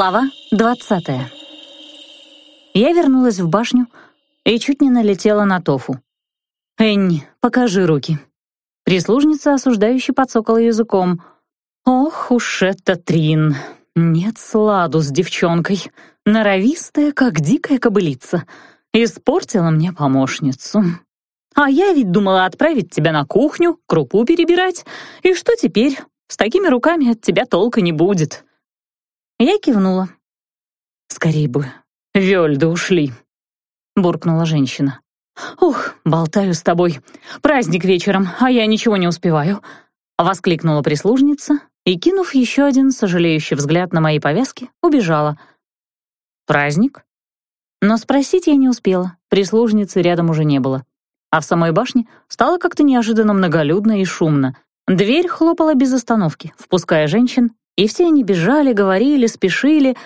Глава двадцатая. Я вернулась в башню и чуть не налетела на Тофу. «Энни, покажи руки». Прислужница осуждающе подсокала языком. «Ох уж это Трин! Нет сладу с девчонкой. Норовистая, как дикая кобылица. Испортила мне помощницу. А я ведь думала отправить тебя на кухню, крупу перебирать. И что теперь? С такими руками от тебя толка не будет». Я кивнула. «Скорей бы, Вёльды ушли», — буркнула женщина. «Ух, болтаю с тобой. Праздник вечером, а я ничего не успеваю», — воскликнула прислужница и, кинув еще один сожалеющий взгляд на мои повязки, убежала. «Праздник?» Но спросить я не успела, прислужницы рядом уже не было. А в самой башне стало как-то неожиданно многолюдно и шумно. Дверь хлопала без остановки, впуская женщин и все они бежали, говорили, спешили.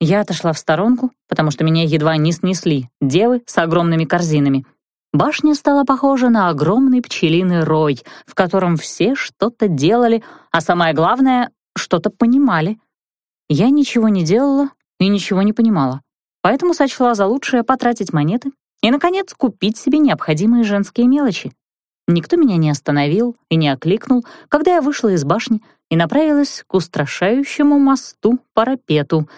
Я отошла в сторонку, потому что меня едва не снесли девы с огромными корзинами. Башня стала похожа на огромный пчелиный рой, в котором все что-то делали, а самое главное — что-то понимали. Я ничего не делала и ничего не понимала, поэтому сочла за лучшее потратить монеты и, наконец, купить себе необходимые женские мелочи. Никто меня не остановил и не окликнул, когда я вышла из башни и направилась к устрашающему мосту-парапету,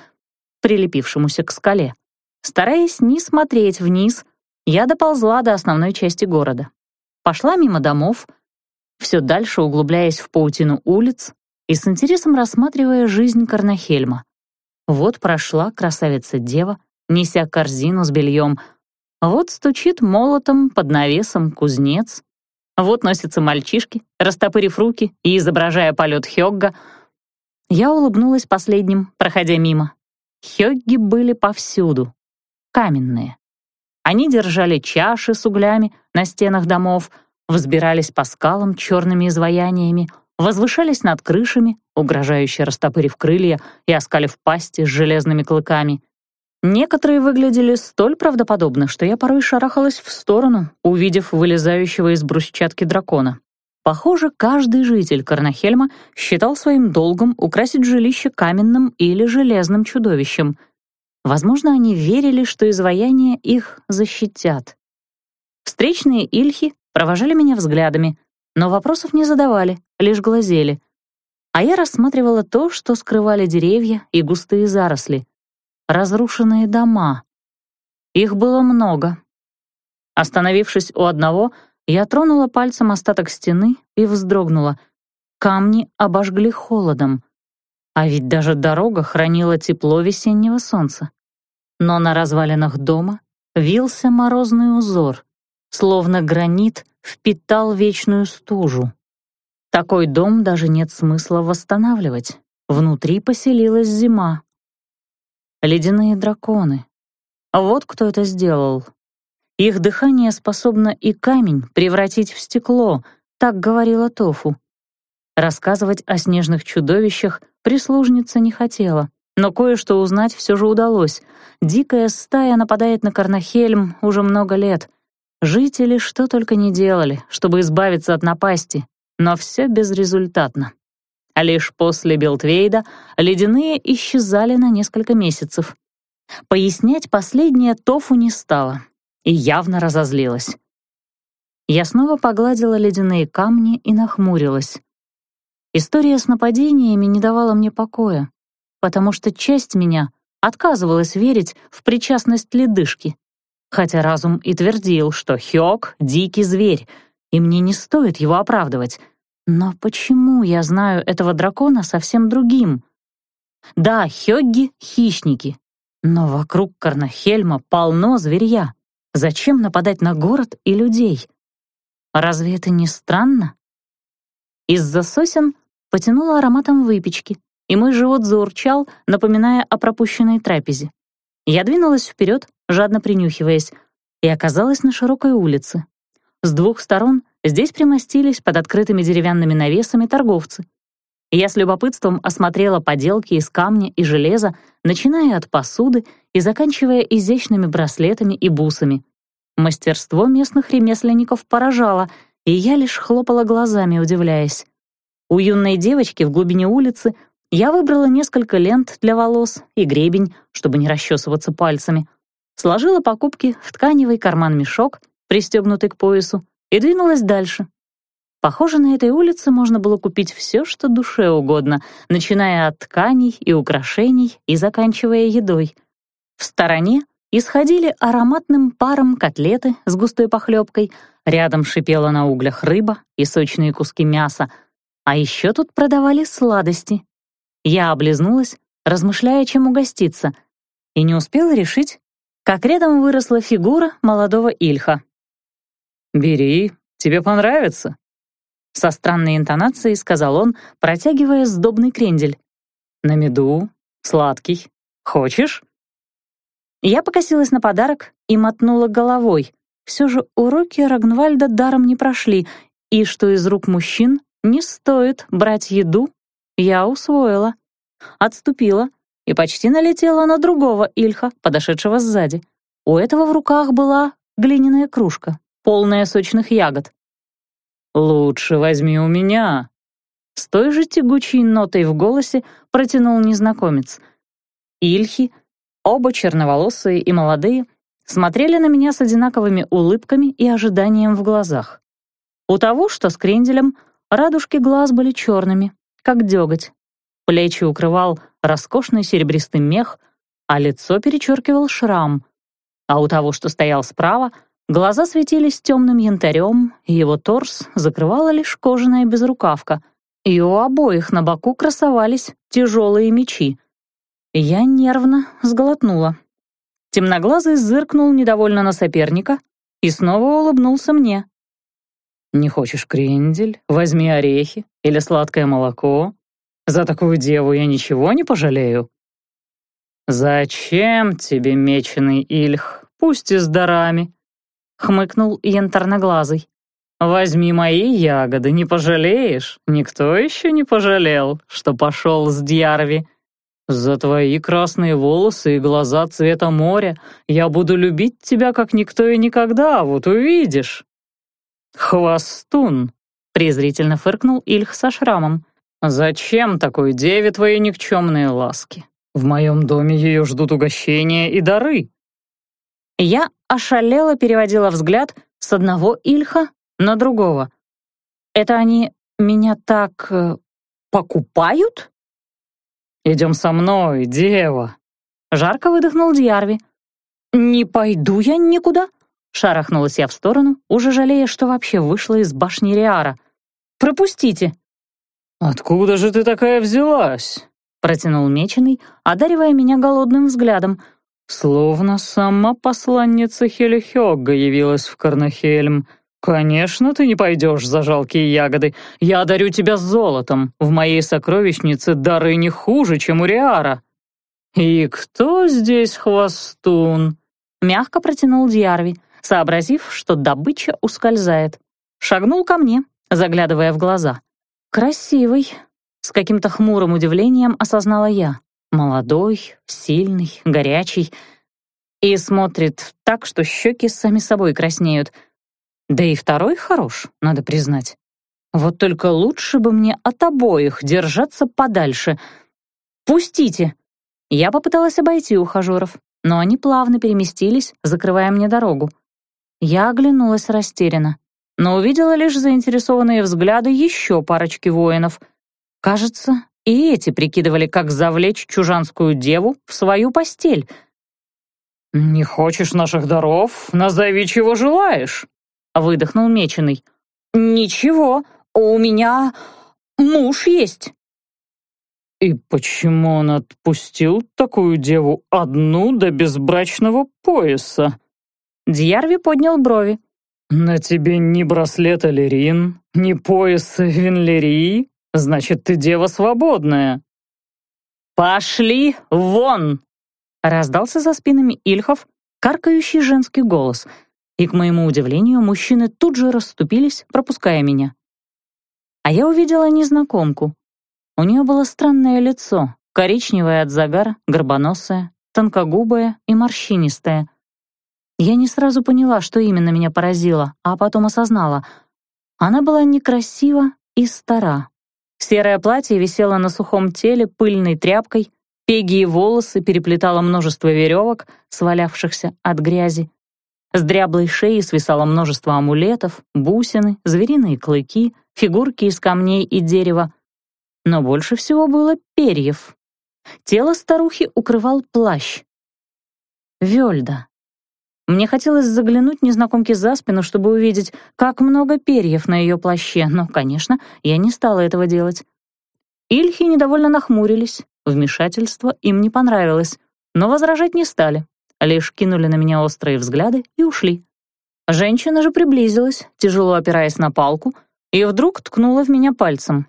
прилепившемуся к скале. Стараясь не смотреть вниз, я доползла до основной части города. Пошла мимо домов, все дальше углубляясь в паутину улиц и с интересом рассматривая жизнь Карнахельма. Вот прошла красавица-дева, неся корзину с бельем, вот стучит молотом под навесом кузнец, вот носятся мальчишки, растопырив руки и изображая полет Хёгга. Я улыбнулась последним, проходя мимо. Хёгги были повсюду. Каменные. Они держали чаши с углями на стенах домов, взбирались по скалам черными изваяниями, возвышались над крышами, угрожающе растопырив крылья и оскалив пасти с железными клыками. Некоторые выглядели столь правдоподобно, что я порой шарахалась в сторону, увидев вылезающего из брусчатки дракона. Похоже, каждый житель Карнахельма считал своим долгом украсить жилище каменным или железным чудовищем. Возможно, они верили, что изваяния их защитят. Встречные ильхи провожали меня взглядами, но вопросов не задавали, лишь глазели. А я рассматривала то, что скрывали деревья и густые заросли разрушенные дома. Их было много. Остановившись у одного, я тронула пальцем остаток стены и вздрогнула. Камни обожгли холодом. А ведь даже дорога хранила тепло весеннего солнца. Но на развалинах дома вился морозный узор, словно гранит впитал вечную стужу. Такой дом даже нет смысла восстанавливать. Внутри поселилась зима. Ледяные драконы. Вот кто это сделал. Их дыхание способно и камень превратить в стекло, так говорила Тофу. Рассказывать о снежных чудовищах прислужница не хотела, но кое-что узнать все же удалось. Дикая стая нападает на Карнахельм уже много лет. Жители что только не делали, чтобы избавиться от напасти, но все безрезультатно лишь после Белтвейда ледяные исчезали на несколько месяцев. Пояснять последнее Тофу не стало и явно разозлилась. Я снова погладила ледяные камни и нахмурилась. История с нападениями не давала мне покоя, потому что часть меня отказывалась верить в причастность ледышки, хотя разум и твердил, что Хёк — дикий зверь, и мне не стоит его оправдывать, но почему я знаю этого дракона совсем другим? Да, хёгги — хищники, но вокруг Карнахельма полно зверья. Зачем нападать на город и людей? Разве это не странно? Из-за сосен потянуло ароматом выпечки, и мой живот заурчал, напоминая о пропущенной трапезе. Я двинулась вперед, жадно принюхиваясь, и оказалась на широкой улице. С двух сторон Здесь примостились под открытыми деревянными навесами торговцы. Я с любопытством осмотрела поделки из камня и железа, начиная от посуды и заканчивая изящными браслетами и бусами. Мастерство местных ремесленников поражало, и я лишь хлопала глазами, удивляясь. У юной девочки в глубине улицы Я выбрала несколько лент для волос и гребень, чтобы не расчесываться пальцами. Сложила покупки в тканевый карман-мешок, пристегнутый к поясу, и двинулась дальше. Похоже, на этой улице можно было купить все, что душе угодно, начиная от тканей и украшений и заканчивая едой. В стороне исходили ароматным паром котлеты с густой похлебкой, рядом шипела на углях рыба и сочные куски мяса, а еще тут продавали сладости. Я облизнулась, размышляя, чем угоститься, и не успела решить, как рядом выросла фигура молодого Ильха. «Бери, тебе понравится», — со странной интонацией сказал он, протягивая сдобный крендель. «На меду, сладкий. Хочешь?» Я покосилась на подарок и мотнула головой. Все же уроки Рагнвальда даром не прошли, и что из рук мужчин не стоит брать еду, я усвоила. Отступила и почти налетела на другого Ильха, подошедшего сзади. У этого в руках была глиняная кружка, полная сочных ягод. «Лучше возьми у меня», — с той же тягучей нотой в голосе протянул незнакомец. Ильхи Оба черноволосые и молодые смотрели на меня с одинаковыми улыбками и ожиданием в глазах. У того, что с кренделем, радужки глаз были черными, как деготь. Плечи укрывал роскошный серебристый мех, а лицо перечеркивал шрам. А у того, что стоял справа, глаза светились темным янтарем, его торс закрывала лишь кожаная безрукавка, и у обоих на боку красовались тяжелые мечи — я нервно сглотнула. Темноглазый зыркнул недовольно на соперника и снова улыбнулся мне. «Не хочешь крендель? Возьми орехи или сладкое молоко. За такую деву я ничего не пожалею». «Зачем тебе меченый Ильх, пусть и с дарами?» — хмыкнул янтарноглазый. «Возьми мои ягоды, не пожалеешь? Никто еще не пожалел, что пошел с Дьярви». За твои красные волосы и глаза цвета моря я буду любить тебя, как никто и никогда, вот увидишь». «Хвостун!» — презрительно фыркнул Ильх со шрамом. «Зачем такой деве твои никчемные ласки? В моем доме ее ждут угощения и дары». Я ошалела переводила взгляд с одного Ильха на другого. «Это они меня так... Э, покупают?» «Идем со мной, дева!» Жарко выдохнул Дьярви. «Не пойду я никуда!» Шарахнулась я в сторону, уже жалея, что вообще вышла из башни Риара. «Пропустите!» «Откуда же ты такая взялась?» Протянул Меченый, одаривая меня голодным взглядом. «Словно сама посланница Хелихёгга явилась в Карнахельм. «Конечно, ты не пойдешь за жалкие ягоды. Я одарю тебя золотом. В моей сокровищнице дары не хуже, чем у Риара». «И кто здесь хвостун?» Мягко протянул Дьярви, сообразив, что добыча ускользает. Шагнул ко мне, заглядывая в глаза. «Красивый», — с каким-то хмурым удивлением осознала я. «Молодой, сильный, горячий». И смотрит так, что щеки сами собой краснеют — да и второй хорош, надо признать. Вот только лучше бы мне от обоих держаться подальше. «Пустите!» Я попыталась обойти ухажеров, но они плавно переместились, закрывая мне дорогу. Я оглянулась растерянно, но увидела лишь заинтересованные взгляды еще парочки воинов. Кажется, и эти прикидывали, как завлечь чужанскую деву в свою постель. «Не хочешь наших даров? Назови, чего желаешь!» — выдохнул Меченый. «Ничего, у меня муж есть». «И почему он отпустил такую деву одну до безбрачного пояса?» Дьярви поднял брови. «На тебе ни браслета Лерин, ни пояса Винлерии, значит, ты дева свободная». «Пошли вон!» — раздался за спинами Ильхов каркающий женский голос — и, к моему удивлению, мужчины тут же расступились, пропуская меня. А я увидела незнакомку. У нее было странное лицо, коричневое от загара, горбоносое, тонкогубое и морщинистое. Я не сразу поняла, что именно меня поразило, а потом осознала. Она была некрасива и стара. Серое платье висело на сухом теле пыльной тряпкой, пегие волосы переплетало множество веревок, свалявшихся от грязи. С дряблой шеи свисало множество амулетов, бусины, звериные клыки, фигурки из камней и дерева. Но больше всего было перьев. Тело старухи укрывал плащ. Вельда. Мне хотелось заглянуть незнакомке за спину, чтобы увидеть, как много перьев на ее плаще, но, конечно, я не стала этого делать. Ильхи недовольно нахмурились, вмешательство им не понравилось, но возражать не стали, лишь кинули на меня острые взгляды и ушли. Женщина же приблизилась, тяжело опираясь на палку, и вдруг ткнула в меня пальцем.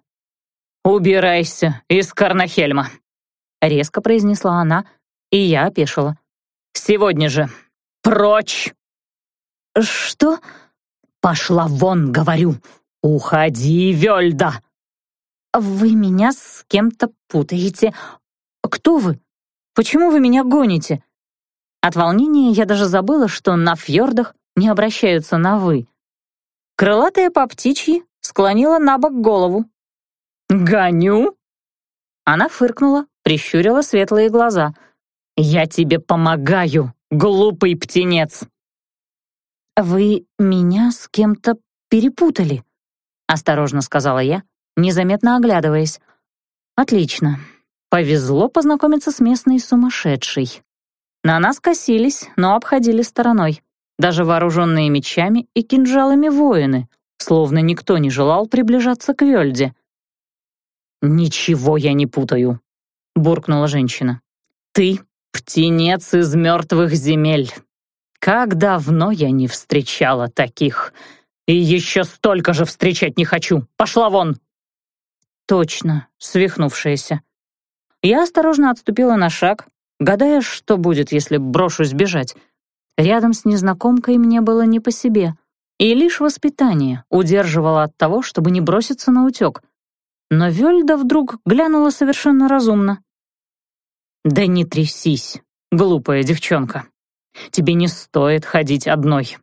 «Убирайся из Карнахельма», — резко произнесла она, и я опешила. «Сегодня же Прочь!» «Что?» «Пошла вон, говорю! Уходи, Вельда!» «Вы меня с кем-то путаете. Кто вы? Почему вы меня гоните?» От волнения я даже забыла, что на фьордах не обращаются на «вы». Крылатая по птичьи склонила на бок голову. «Гоню?» Она фыркнула, прищурила светлые глаза. «Я тебе помогаю!» Глупый птенец!» «Вы меня с кем-то перепутали», — осторожно сказала я, незаметно оглядываясь. «Отлично. Повезло познакомиться с местной сумасшедшей. На нас косились, но обходили стороной. Даже вооруженные мечами и кинжалами воины, словно никто не желал приближаться к Вельде. «Ничего я не путаю», — буркнула женщина. «Ты Птенец из мертвых земель. Как давно я не встречала таких. И еще столько же встречать не хочу. Пошла вон!» Точно, свихнувшаяся. Я осторожно отступила на шаг, гадая, что будет, если брошусь бежать. Рядом с незнакомкой мне было не по себе, и лишь воспитание удерживало от того, чтобы не броситься на утек. Но Вельда вдруг глянула совершенно разумно. «Да не трясись, глупая девчонка. Тебе не стоит ходить одной.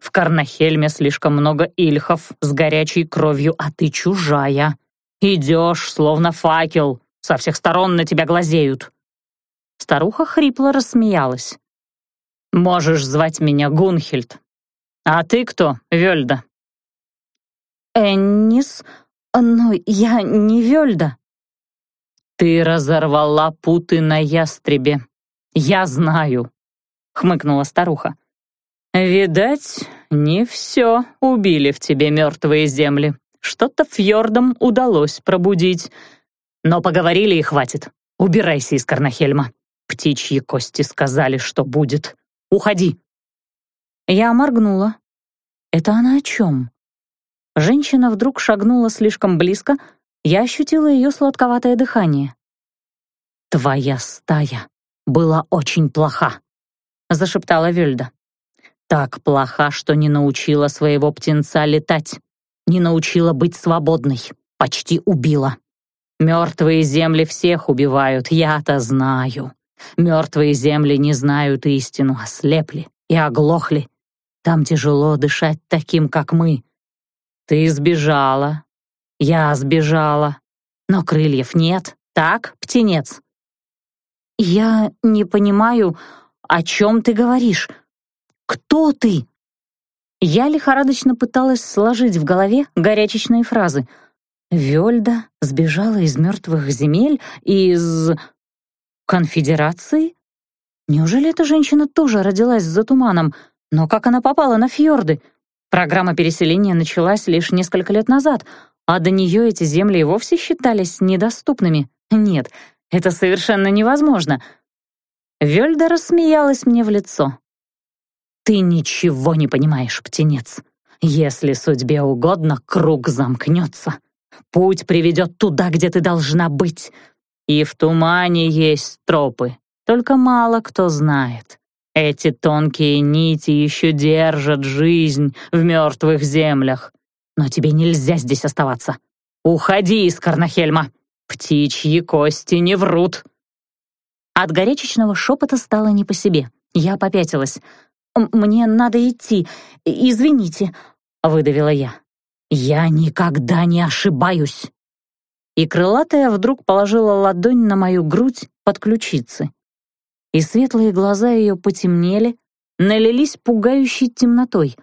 В Карнахельме слишком много ильхов с горячей кровью, а ты чужая. Идешь, словно факел, со всех сторон на тебя глазеют». Старуха хрипло рассмеялась. «Можешь звать меня Гунхельд. А ты кто, Вельда?» «Эннис, но я не Вельда», «Ты разорвала путы на ястребе. Я знаю», — хмыкнула старуха. «Видать, не все убили в тебе мертвые земли. Что-то фьордам удалось пробудить. Но поговорили и хватит. Убирайся из Карнахельма. Птичьи кости сказали, что будет. Уходи». Я моргнула. «Это она о чем?» Женщина вдруг шагнула слишком близко, я ощутила ее сладковатое дыхание. «Твоя стая была очень плоха», — зашептала Вельда. «Так плоха, что не научила своего птенца летать, не научила быть свободной, почти убила. Мертвые земли всех убивают, я-то знаю. Мертвые земли не знают истину, ослепли и оглохли. Там тяжело дышать таким, как мы. Ты сбежала, я сбежала, но крыльев нет, так, птенец?» «Я не понимаю, о чем ты говоришь. Кто ты?» Я лихорадочно пыталась сложить в голове горячечные фразы. Вельда сбежала из мертвых земель, из... конфедерации? Неужели эта женщина тоже родилась за туманом? Но как она попала на фьорды? Программа переселения началась лишь несколько лет назад, а до нее эти земли и вовсе считались недоступными. Нет, это совершенно невозможно. Вельда рассмеялась мне в лицо. Ты ничего не понимаешь, птенец. Если судьбе угодно, круг замкнется. Путь приведет туда, где ты должна быть. И в тумане есть тропы, только мало кто знает. Эти тонкие нити еще держат жизнь в мертвых землях. Но тебе нельзя здесь оставаться. Уходи из Карнахельма. Птичьи кости не врут!» От горячечного шепота стало не по себе. Я попятилась. «Мне надо идти. Извините», — выдавила я. «Я никогда не ошибаюсь!» и крылатая вдруг положила ладонь на мою грудь под ключицы. И светлые глаза ее потемнели, налились пугающей темнотой.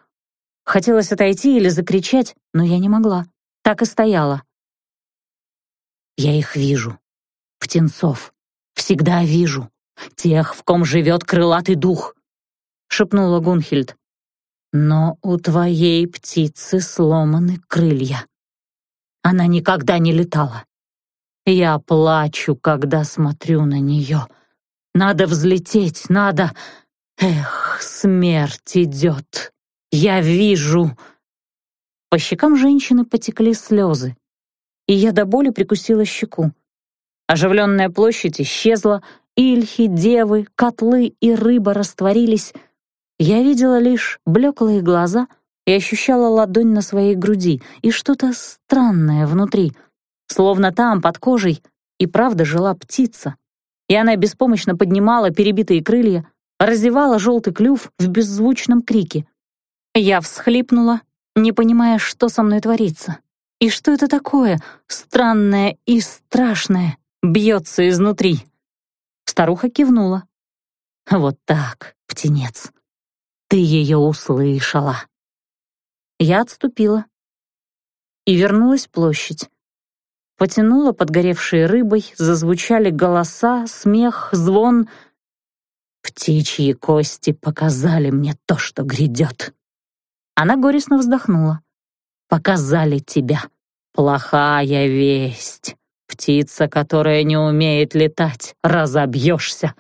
Хотелось отойти или закричать, но я не могла. Так и стояла. Я их вижу. Птенцов. Всегда вижу. Тех, в ком живет крылатый дух, — шепнула Гунхильд. Но у твоей птицы сломаны крылья. Она никогда не летала. Я плачу, когда смотрю на нее. Надо взлететь, надо... Эх, смерть идет. Я вижу. По щекам женщины потекли слезы, и я до боли прикусила щеку. Оживленная площадь исчезла, ильхи, девы, котлы и рыба растворились. Я видела лишь блеклые глаза — и ощущала ладонь на своей груди и что-то странное внутри, словно там, под кожей, и правда жила птица. И она беспомощно поднимала перебитые крылья, разевала желтый клюв в беззвучном крике. Я всхлипнула, не понимая, что со мной творится. И что это такое, странное и страшное, бьется изнутри. Старуха кивнула. «Вот так, птенец, ты ее услышала». Я отступила и вернулась в площадь. Потянула подгоревшей рыбой, зазвучали голоса, смех, звон. «Птичьи кости показали мне то, что грядет». Она горестно вздохнула. «Показали тебя. Плохая весть. Птица, которая не умеет летать, разобьешься.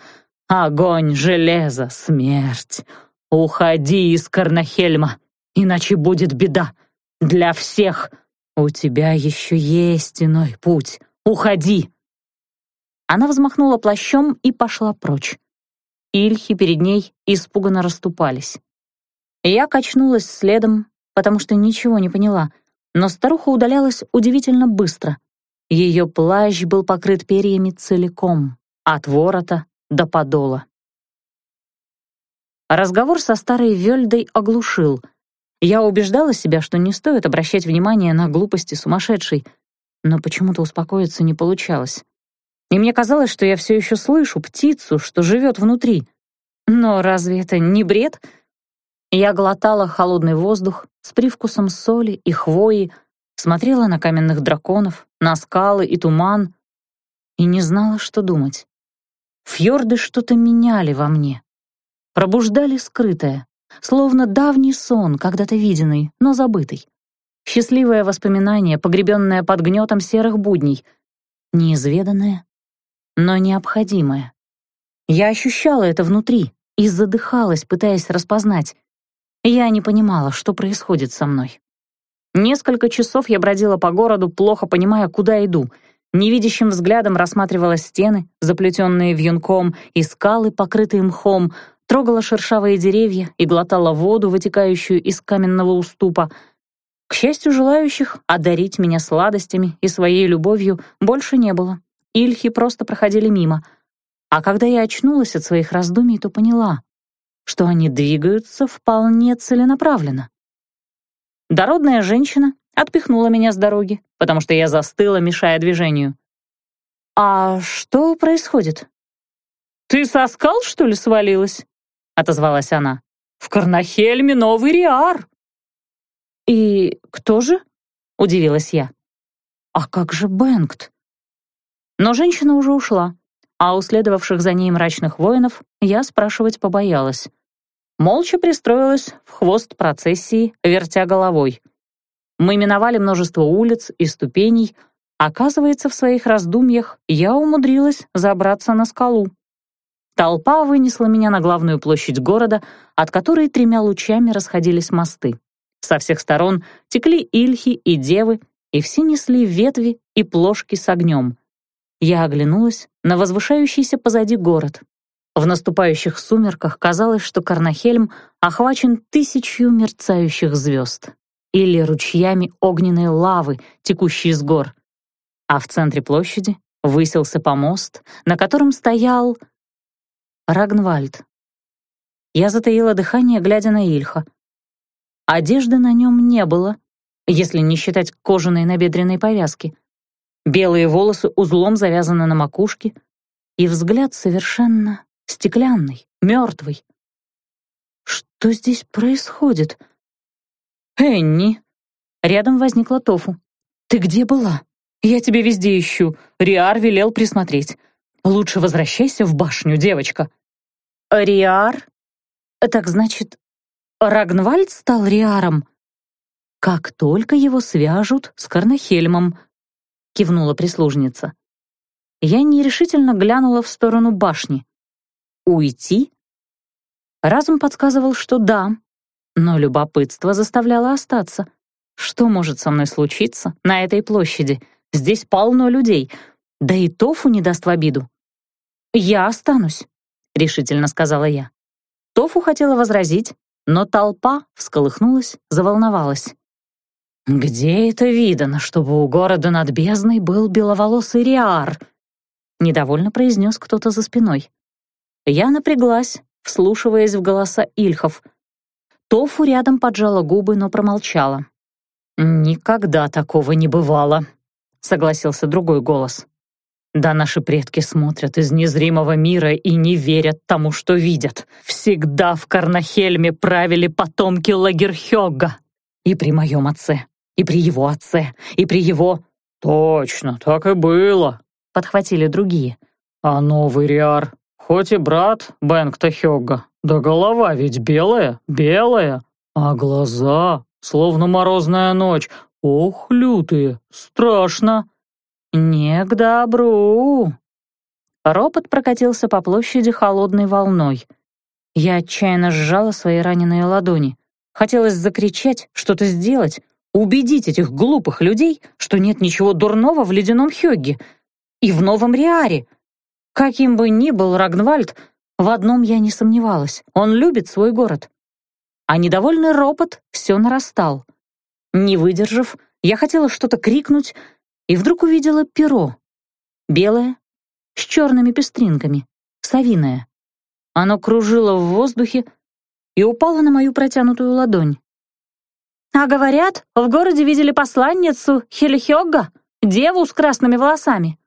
Огонь, железо, смерть. Уходи из Карнахельма иначе будет беда. Для всех. У тебя еще есть иной путь. Уходи!» Она взмахнула плащом и пошла прочь. Ильхи перед ней испуганно расступались. Я качнулась следом, потому что ничего не поняла, но старуха удалялась удивительно быстро. Ее плащ был покрыт перьями целиком, от ворота до подола. Разговор со старой Вельдой оглушил — я убеждала себя, что не стоит обращать внимание на глупости сумасшедшей, но почему-то успокоиться не получалось. И мне казалось, что я все еще слышу птицу, что живет внутри. Но разве это не бред? Я глотала холодный воздух с привкусом соли и хвои, смотрела на каменных драконов, на скалы и туман и не знала, что думать. Фьорды что-то меняли во мне, пробуждали скрытое словно давний сон, когда-то виденный, но забытый. Счастливое воспоминание, погребенное под гнетом серых будней. Неизведанное, но необходимое. Я ощущала это внутри и задыхалась, пытаясь распознать. Я не понимала, что происходит со мной. Несколько часов я бродила по городу, плохо понимая, куда иду. Невидящим взглядом рассматривала стены, заплетенные вьюнком, и скалы, покрытые мхом, трогала шершавые деревья и глотала воду, вытекающую из каменного уступа. К счастью, желающих одарить меня сладостями и своей любовью больше не было. Ильхи просто проходили мимо. А когда я очнулась от своих раздумий, то поняла, что они двигаются вполне целенаправленно. Дородная женщина отпихнула меня с дороги, потому что я застыла, мешая движению. «А что происходит?» «Ты со скал, что ли, свалилась?» — отозвалась она. «В Карнахельме новый Риар!» «И кто же?» — удивилась я. «А как же Бенгт?» Но женщина уже ушла, а у следовавших за ней мрачных воинов я спрашивать побоялась. Молча пристроилась в хвост процессии, вертя головой. Мы миновали множество улиц и ступеней. Оказывается, в своих раздумьях я умудрилась забраться на скалу. Толпа вынесла меня на главную площадь города, от которой тремя лучами расходились мосты. Со всех сторон текли ильхи и девы, и все несли ветви и плошки с огнем. Я оглянулась на возвышающийся позади город. В наступающих сумерках казалось, что Карнахельм охвачен тысячью мерцающих звезд или ручьями огненной лавы, текущей с гор. А в центре площади высился помост, на котором стоял Рагнвальд. Я затаила дыхание, глядя на Ильха. Одежды на нем не было, если не считать кожаной набедренной повязки. Белые волосы узлом завязаны на макушке, и взгляд совершенно стеклянный, мертвый. Что здесь происходит? «Энни!» Рядом возникла Тофу. «Ты где была? Я тебя везде ищу. Риар велел присмотреть. Лучше возвращайся в башню, девочка». «Риар? Так значит, Рагнвальд стал Риаром?» «Как только его свяжут с Карнахельмом», — кивнула прислужница. Я нерешительно глянула в сторону башни. «Уйти?» Разум подсказывал, что да, но любопытство заставляло остаться. Что может со мной случиться на этой площади? Здесь полно людей. Да и Тофу не даст в обиду. «Я останусь», — решительно сказала я. Тофу хотела возразить, но толпа всколыхнулась, заволновалась. «Где это видано, чтобы у города над бездной был беловолосый Риар?» — недовольно произнес кто-то за спиной. Я напряглась, вслушиваясь в голоса Ильхов. Тофу рядом поджала губы, но промолчала. «Никогда такого не бывало», — согласился другой голос. «Да наши предки смотрят из незримого мира и не верят тому, что видят. Всегда в Карнахельме правили потомки Лагерхёга. И при моем отце, и при его отце, и при его...» «Точно, так и было», — подхватили другие. «А новый Риар, хоть и брат Бенгта Хёга, да голова ведь белая, белая, а глаза словно морозная ночь. Ох, лютые, страшно. Не к добру. Ропот прокатился по площади холодной волной. Я отчаянно сжала свои раненые ладони. Хотелось закричать, что-то сделать, убедить этих глупых людей, что нет ничего дурного в ледяном Хёгге и в Новом Риаре. Каким бы ни был Рагнвальд, в одном я не сомневалась. Он любит свой город а недовольный ропот все нарастал. Не выдержав, я хотела что-то крикнуть, и вдруг увидела перо. Белое, с черными пестринками, совиное. Оно кружило в воздухе и упало на мою протянутую ладонь. «А говорят, в городе видели посланницу Хельхёгга, деву с красными волосами»,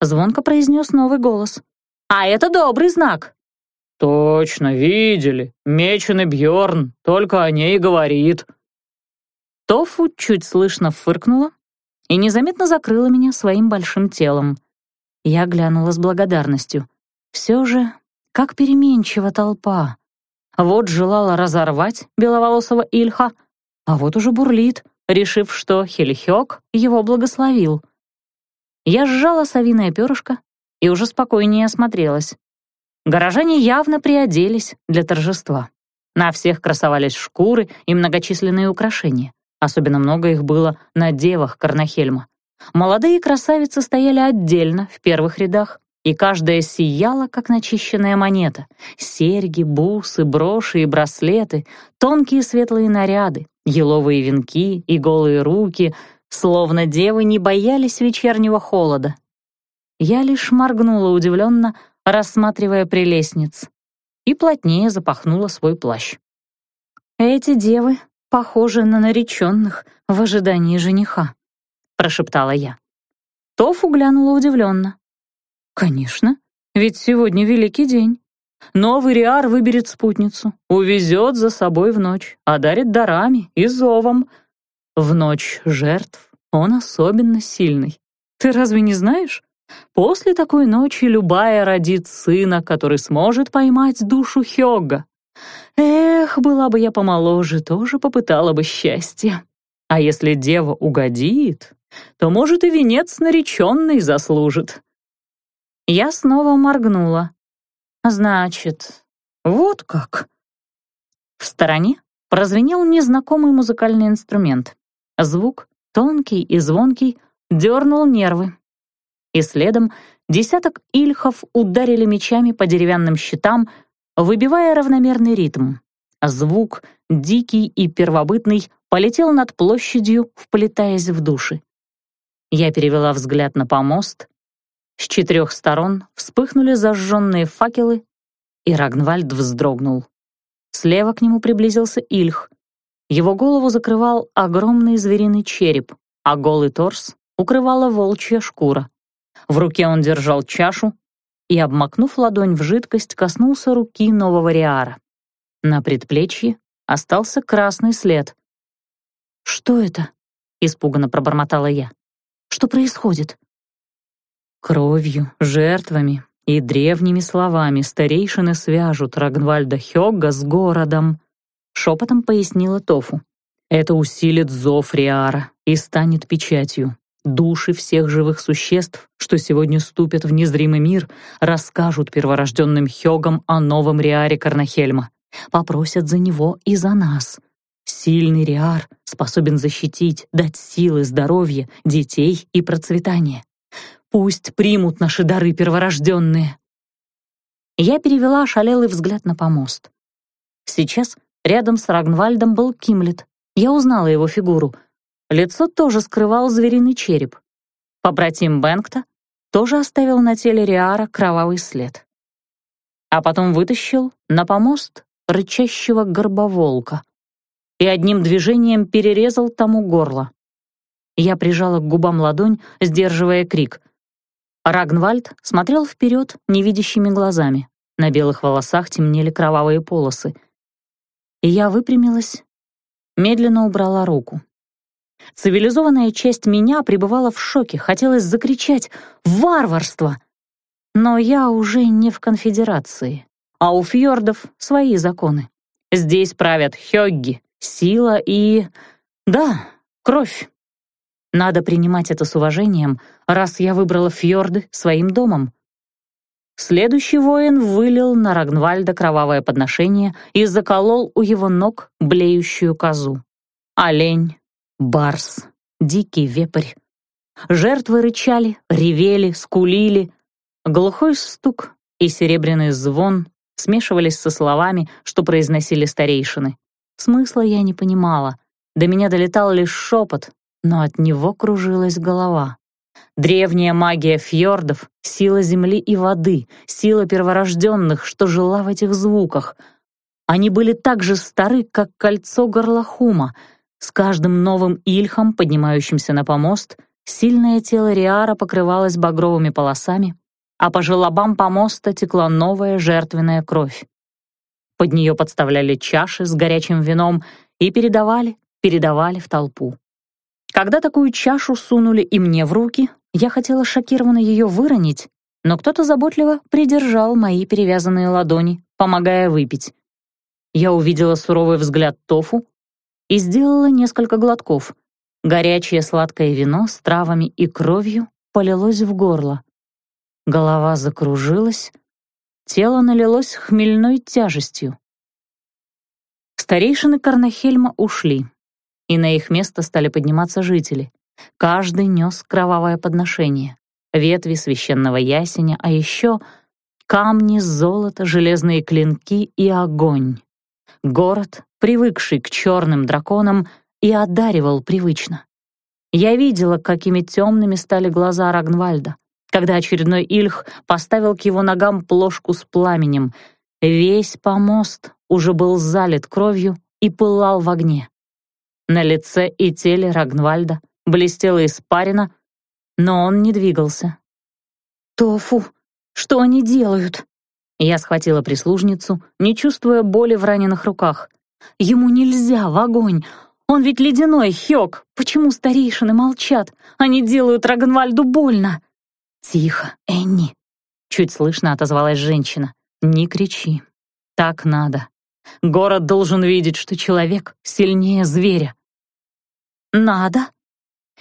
звонко произнес новый голос. «А это добрый знак». «Точно, видели. Меченый Бьорн, только о ней говорит». Тофу чуть слышно фыркнула и незаметно закрыла меня своим большим телом. Я глянула с благодарностью. Все же, как переменчива толпа. Вот желала разорвать беловолосого Ильха, а вот уже бурлит, решив, что Хельхёк его благословил. Я сжала совиное перышко и уже спокойнее осмотрелась. Горожане явно приоделись для торжества. На всех красовались шкуры и многочисленные украшения. Особенно много их было на девах Карнахельма. Молодые красавицы стояли отдельно, в первых рядах, и каждая сияла, как начищенная монета. Серьги, бусы, броши и браслеты, тонкие светлые наряды, еловые венки и голые руки, словно девы не боялись вечернего холода. Я лишь моргнула удивленно, рассматривая прелестниц, и плотнее запахнула свой плащ. «Эти девы похожи на нареченных в ожидании жениха», — прошептала я. Тофу глянула удивленно. «Конечно, ведь сегодня великий день. Новый Риар выберет спутницу, увезет за собой в ночь, одарит дарами и зовом. В ночь жертв он особенно сильный. Ты разве не знаешь? После такой ночи любая родит сына, который сможет поймать душу Хёга. Эх, была бы я помоложе, тоже попытала бы счастье. А если дева угодит, то, может, и венец нареченный заслужит. Я снова моргнула. Значит, вот как. В стороне прозвенел незнакомый музыкальный инструмент. Звук, тонкий и звонкий, дернул нервы и следом десяток ильхов ударили мечами по деревянным щитам, выбивая равномерный ритм. Звук, дикий и первобытный, полетел над площадью, вплетаясь в души. Я перевела взгляд на помост. С четырех сторон вспыхнули зажженные факелы, и Рагнвальд вздрогнул. Слева к нему приблизился Ильх. Его голову закрывал огромный звериный череп, а голый торс укрывала волчья шкура. В руке он держал чашу и, обмакнув ладонь в жидкость, коснулся руки нового Риара. На предплечье остался красный след. «Что это?» — испуганно пробормотала я. «Что происходит?» Кровью, жертвами и древними словами старейшины свяжут Рагнвальда Хёгга с городом, шепотом пояснила Тофу. Это усилит зов Риара и станет печатью. Души всех живых существ, что сегодня ступят в незримый мир, расскажут перворожденным Хёгам о новом Риаре Карнахельма. Попросят за него и за нас. Сильный Риар способен защитить, дать силы, здоровье, детей и процветание. Пусть примут наши дары перворожденные. Я перевела ошалелый взгляд на помост. Сейчас рядом с Рагнвальдом был Кимлет. Я узнала его фигуру. Лицо тоже скрывал звериный череп. Побратим Бенгта тоже оставил на теле Риара кровавый след. А потом вытащил на помост рычащего горбоволка и одним движением перерезал тому горло. Я прижала к губам ладонь, сдерживая крик. Рагнвальд смотрел вперед невидящими глазами. На белых волосах темнели кровавые полосы. И я выпрямилась, медленно убрала руку. Цивилизованная часть меня пребывала в шоке, хотелось закричать «Варварство!». Но я уже не в конфедерации, а у фьордов свои законы. Здесь правят хёгги, сила и... да, кровь. Надо принимать это с уважением, раз я выбрала фьорды своим домом. Следующий воин вылил на Рагнвальда кровавое подношение и заколол у его ног блеющую козу. Олень, барс, дикий вепрь. Жертвы рычали, ревели, скулили. Глухой стук и серебряный звон смешивались со словами, что произносили старейшины. Смысла я не понимала. До меня долетал лишь шепот, но от него кружилась голова. Древняя магия фьордов, сила земли и воды, сила перворожденных, что жила в этих звуках. Они были так же стары, как кольцо горлохума. С каждым новым ильхом, поднимающимся на помост, сильное тело Риара покрывалось багровыми полосами, а по желобам помоста текла новая жертвенная кровь. Под нее подставляли чаши с горячим вином и передавали, передавали в толпу. Когда такую чашу сунули и мне в руки, я хотела шокированно ее выронить, но кто-то заботливо придержал мои перевязанные ладони, помогая выпить. Я увидела суровый взгляд Тофу и сделала несколько глотков. Горячее сладкое вино с травами и кровью полилось в горло. Голова закружилась, тело налилось хмельной тяжестью. Старейшины Карнахельма ушли и на их место стали подниматься жители. Каждый нес кровавое подношение, ветви священного ясеня, а еще камни, золото, железные клинки и огонь. Город, привыкший к черным драконам, и одаривал привычно. Я видела, какими темными стали глаза Рагнвальда, когда очередной Ильх поставил к его ногам плошку с пламенем. Весь помост уже был залит кровью и пылал в огне. На лице и теле Рагнвальда блестела испарина, но он не двигался. «Тофу, что они делают?» Я схватила прислужницу, не чувствуя боли в раненых руках. «Ему нельзя в огонь! Он ведь ледяной, Хёк! Почему старейшины молчат? Они делают Рагнвальду больно!» «Тихо, Энни!» — чуть слышно отозвалась женщина. «Не кричи. Так надо. Город должен видеть, что человек сильнее зверя. «Надо?»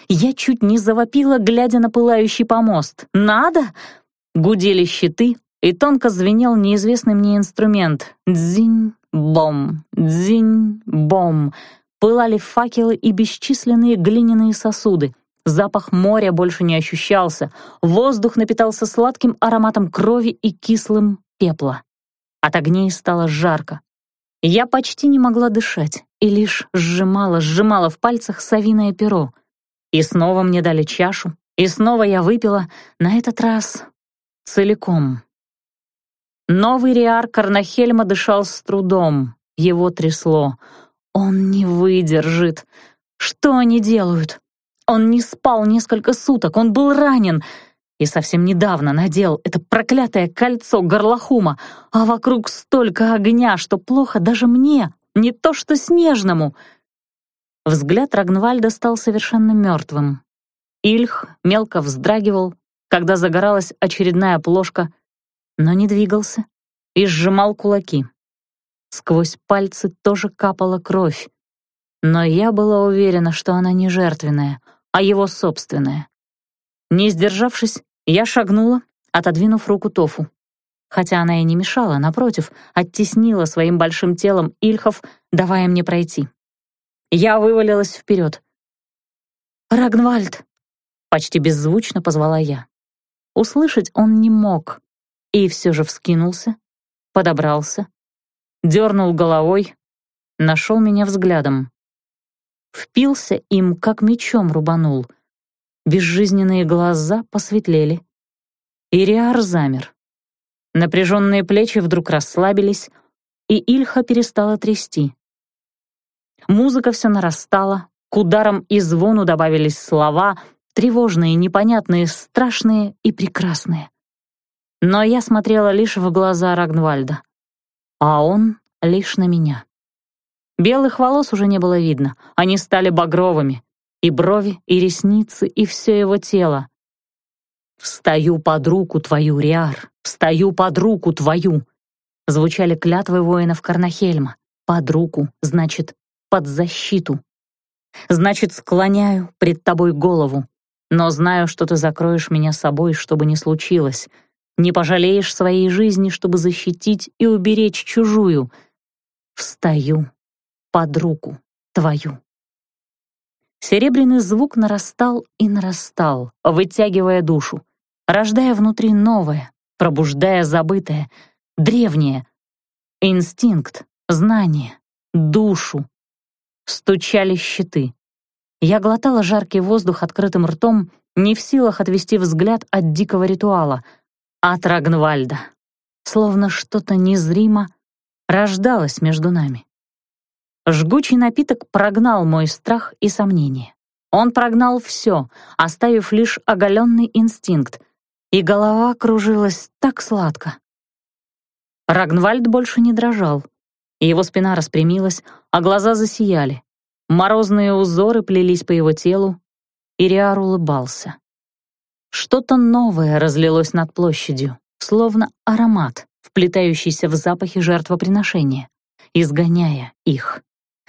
Я чуть не завопила, глядя на пылающий помост. «Надо?» Гудели щиты, и тонко звенел неизвестный мне инструмент. Дзинь-бом, дзинь-бом. Пылали факелы и бесчисленные глиняные сосуды. Запах моря больше не ощущался. Воздух напитался сладким ароматом крови и кислым пепла. От огней стало жарко. Я почти не могла дышать и лишь сжимала, сжимала в пальцах совиное перо. И снова мне дали чашу, и снова я выпила, на этот раз целиком. Новый Риар Карнахельма дышал с трудом, его трясло. Он не выдержит. Что они делают? Он не спал несколько суток, он был ранен и совсем недавно надел это проклятое кольцо горлохума, а вокруг столько огня, что плохо даже мне, не то что Снежному. Взгляд Рагнвальда стал совершенно мертвым. Ильх мелко вздрагивал, когда загоралась очередная плошка, но не двигался и сжимал кулаки. Сквозь пальцы тоже капала кровь, но я была уверена, что она не жертвенная, а его собственная. Не сдержавшись, я шагнула, отодвинув руку Тофу. Хотя она и не мешала, напротив, оттеснила своим большим телом Ильхов, давая мне пройти. Я вывалилась вперед. «Рагнвальд!» — почти беззвучно позвала я. Услышать он не мог, и все же вскинулся, подобрался, дернул головой, нашел меня взглядом. Впился им, как мечом рубанул. Безжизненные глаза посветлели. Ириар замер. Напряженные плечи вдруг расслабились, и Ильха перестала трясти. Музыка все нарастала, к ударам и звону добавились слова, тревожные, непонятные, страшные и прекрасные. Но я смотрела лишь в глаза Рагнвальда, а он лишь на меня. Белых волос уже не было видно, они стали багровыми, и брови, и ресницы, и все его тело. «Встаю под руку твою, Риар, встаю под руку твою!» Звучали клятвы воинов Карнахельма. «Под руку» значит «под защиту». Значит, склоняю пред тобой голову, но знаю, что ты закроешь меня собой, чтобы не случилось — не пожалеешь своей жизни, чтобы защитить и уберечь чужую. Встаю под руку твою. Серебряный звук нарастал и нарастал, вытягивая душу, рождая внутри новое, пробуждая забытое, древнее. Инстинкт, знание, душу. Стучали щиты. Я глотала жаркий воздух открытым ртом, не в силах отвести взгляд от дикого ритуала — от Рагнвальда, словно что-то незримо рождалось между нами. Жгучий напиток прогнал мой страх и сомнение. Он прогнал все, оставив лишь оголенный инстинкт, и голова кружилась так сладко. Рагнвальд больше не дрожал. Его спина распрямилась, а глаза засияли. Морозные узоры плелись по его телу, и Риар улыбался. Что-то новое разлилось над площадью, словно аромат, вплетающийся в запахи жертвоприношения, изгоняя их.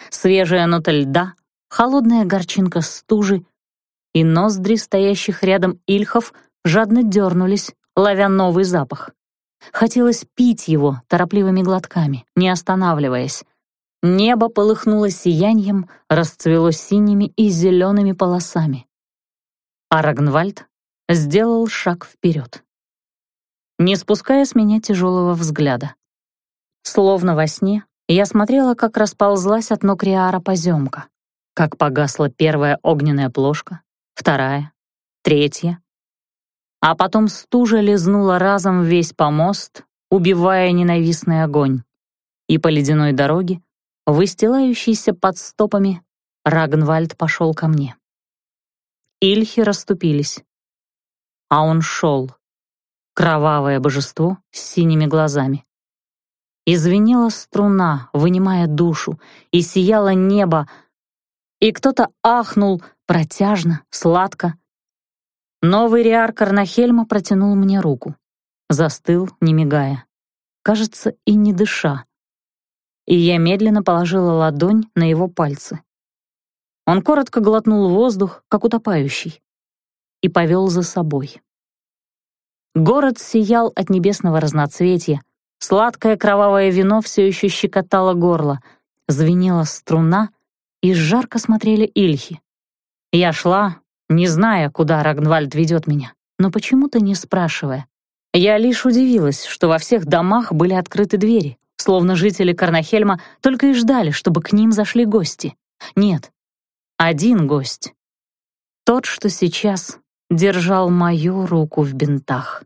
Свежая нота льда, холодная горчинка стужи и ноздри стоящих рядом ильхов жадно дернулись, ловя новый запах. Хотелось пить его торопливыми глотками, не останавливаясь. Небо полыхнуло сиянием, расцвело синими и зелеными полосами. А Рагнвальд сделал шаг вперед, не спуская с меня тяжелого взгляда. Словно во сне, я смотрела, как расползлась от ног Риара поземка, как погасла первая огненная плошка, вторая, третья. А потом стужа лизнула разом весь помост, убивая ненавистный огонь. И по ледяной дороге, выстилающейся под стопами, Рагнвальд пошел ко мне. Ильхи расступились а он шел. Кровавое божество с синими глазами. Извинела струна, вынимая душу, и сияло небо, и кто-то ахнул протяжно, сладко. Новый Риар Карнахельма протянул мне руку. Застыл, не мигая. Кажется, и не дыша. И я медленно положила ладонь на его пальцы. Он коротко глотнул воздух, как утопающий и повел за собой. Город сиял от небесного разноцветия, сладкое кровавое вино все еще щекотало горло, звенела струна, и жарко смотрели ильхи. Я шла, не зная, куда Рагнвальд ведет меня, но почему-то не спрашивая. Я лишь удивилась, что во всех домах были открыты двери, словно жители Карнахельма только и ждали, чтобы к ним зашли гости. Нет, один гость. Тот, что сейчас держал мою руку в бинтах.